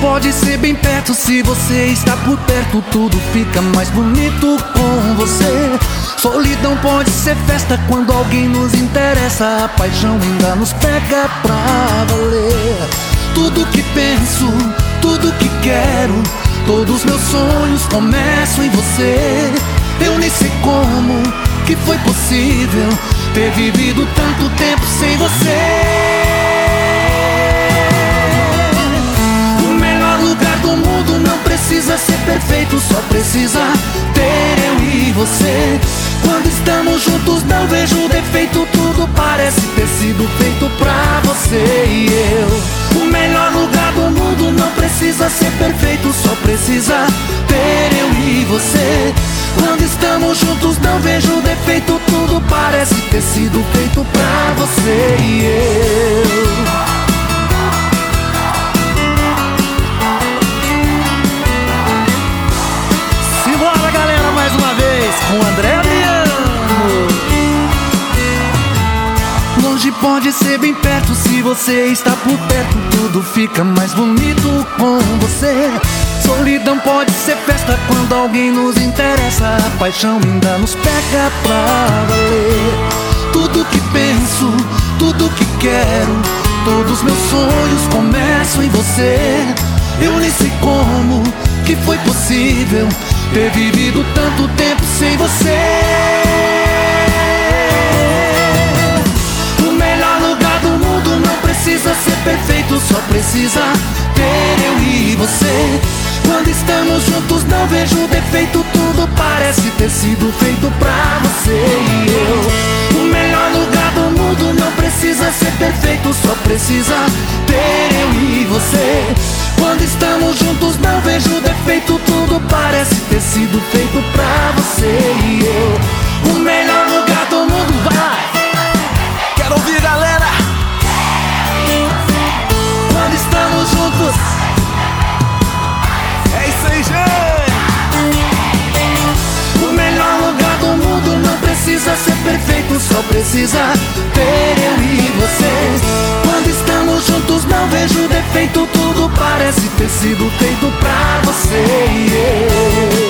Pode ser bem perto, se você está por perto, tudo fica mais bonito com você. Solidão pode ser festa quando alguém nos interessa, a paixão ainda nos pega pra valer. Tudo que penso, tudo que quero, todos meus sonhos começam em você. Eu nem sei como que foi possível ter vivido tanto tempo sem você. Ser perfeito, só precisa ter eu e você. Quando estamos juntos, não vejo defeito, tudo parece ter sido feito pra você e eu. O melhor lugar do mundo não precisa ser perfeito, só precisa ter eu e você. Quando estamos juntos, não vejo defeito, tudo parece ter sido feito pra você e eu. Com André Adriano. Longe pode ser bem perto, se você está por perto, tudo fica mais bonito com você. Solidão pode ser festa quando alguém nos interessa, a paixão ainda nos pega pra valer. Tudo que penso, tudo que quero, todos meus sonhos começam em você. Eu nem sei como que foi possível ter vivido tanto tempo sem você. O melhor lugar do mundo não precisa ser perfeito, só precisa ter eu e você. Quando estamos juntos não vejo defeito, tudo parece ter sido feito pra você e eu. O melhor lugar do mundo não precisa ser perfeito, só precisa não vejo defeito Tudo parece ter sido feito pra você e eu. O melhor lugar do mundo vai. Quero ouvir galera. Quando estamos juntos. É isso aí gente. O melhor lugar do mundo não precisa ser perfeito Só precisa ter eu e você juntos não vejo defeito Tudo parece ter sido feito pra você. e eu